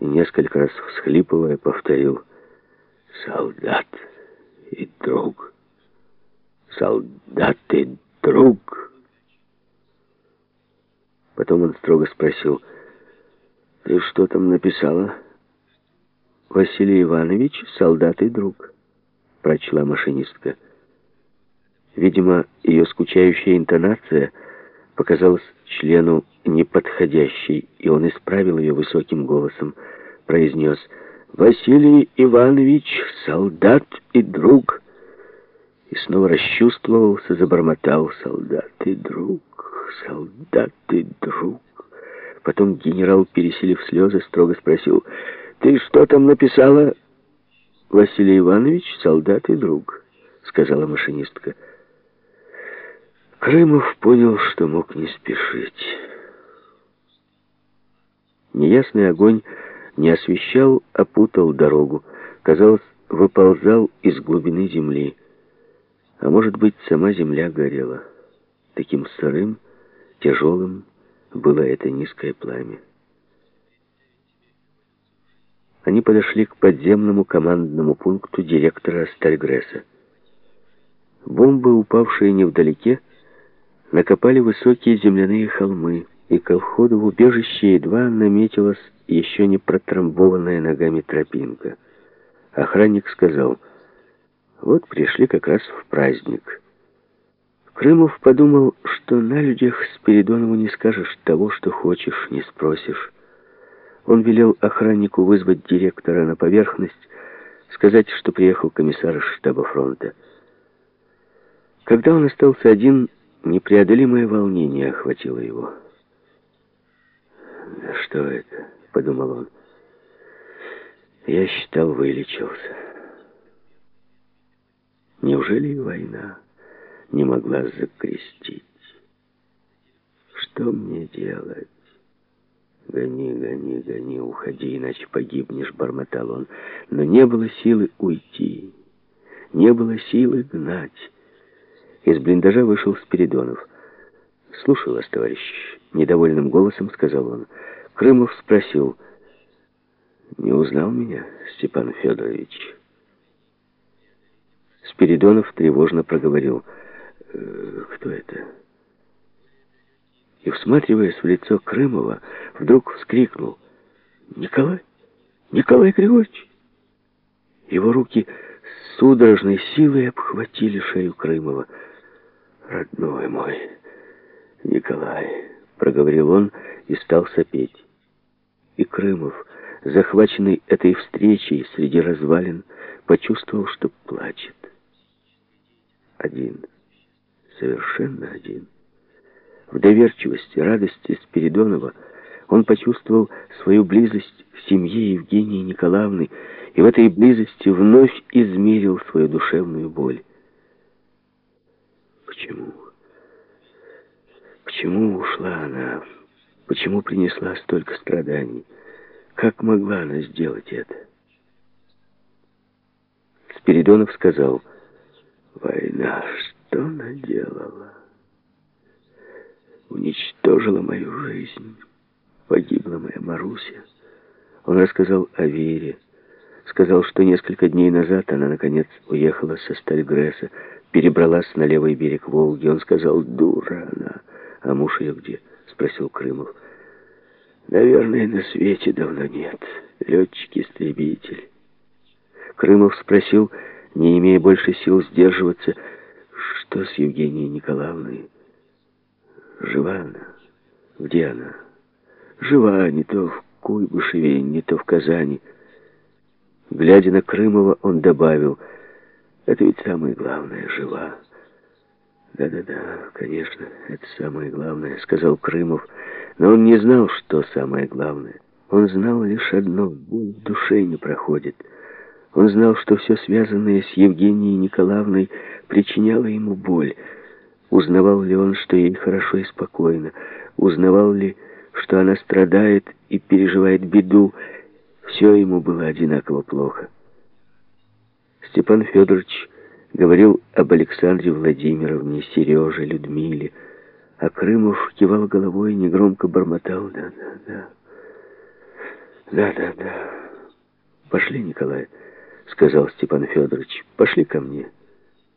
и несколько раз всхлипывая повторил «Солдат и друг! Солдат и друг!» Потом он строго спросил «Ты что там написала?» «Василий Иванович, солдат и друг», — прочла машинистка. Видимо, ее скучающая интонация показалась члену неподходящей, и он исправил ее высоким голосом, произнес «Василий Иванович, солдат и друг». И снова расчувствовался, забормотал «Солдат и друг, солдат и друг». Потом генерал, пересилив слезы, строго спросил «Ты что там написала?» «Василий Иванович, солдат и друг», — сказала машинистка. Крымов понял, что мог не спешить. Неясный огонь не освещал, опутал дорогу. Казалось, выползал из глубины земли. А может быть, сама земля горела. Таким сырым, тяжелым было это низкое пламя. Они подошли к подземному командному пункту директора Стальгресса. Бомбы, упавшие невдалеке, накопали высокие земляные холмы, и ко входу в убежище едва наметилась еще не протрамбованная ногами тропинка. Охранник сказал, вот пришли как раз в праздник. Крымов подумал, что на людях Спиридонову не скажешь того, что хочешь, не спросишь. Он велел охраннику вызвать директора на поверхность, сказать, что приехал комиссар штаба фронта. Когда он остался один, Непреодолимое волнение охватило его. «Да что это?» — подумал он. «Я считал, вылечился. Неужели война не могла закрестить? Что мне делать?» «Гони, гони, гони, уходи, иначе погибнешь», — бормотал он. Но не было силы уйти, не было силы гнать. Из блиндажа вышел Спиридонов. «Слушаю вас, товарищ», — недовольным голосом сказал он. Крымов спросил, «Не узнал меня, Степан Федорович?» Спиридонов тревожно проговорил, «Э, «Кто это?» И, всматриваясь в лицо Крымова, вдруг вскрикнул, «Николай! Николай Григорьевич!» Его руки с судорожной силой обхватили шею Крымова. «Родной мой, Николай», — проговорил он и стал сопеть. И Крымов, захваченный этой встречей среди развалин, почувствовал, что плачет. Один, совершенно один. В доверчивости, радости Спиридонова он почувствовал свою близость к семье Евгении Николаевны и в этой близости вновь измерил свою душевную боль. Почему? Почему ушла она? Почему принесла столько страданий? Как могла она сделать это? Спиридонов сказал, «Война, что наделала? Уничтожила мою жизнь. Погибла моя Маруся». Он рассказал о Вере, сказал, что несколько дней назад она, наконец, уехала со Стальгресса, перебралась на левый берег Волги. Он сказал, дура она. А муж ее где? Спросил Крымов. Наверное, на свете давно нет. Летчик-истребитель. Крымов спросил, не имея больше сил сдерживаться, что с Евгенией Николаевной? Жива она? Где она? Жива, не то в Куйбышеве, не то в Казани. Глядя на Крымова, он добавил — это ведь самое главное, жива. Да-да-да, конечно, это самое главное, сказал Крымов. Но он не знал, что самое главное. Он знал лишь одно, боль в душе не проходит. Он знал, что все связанное с Евгенией Николаевной причиняло ему боль. Узнавал ли он, что ей хорошо и спокойно? Узнавал ли, что она страдает и переживает беду? Все ему было одинаково плохо. Степан Федорович говорил об Александре Владимировне, Сереже, Людмиле, а Крымов кивал головой и негромко бормотал «да-да-да». Да, да, да. Пошли, Николай, сказал Степан Федорович. Пошли ко мне.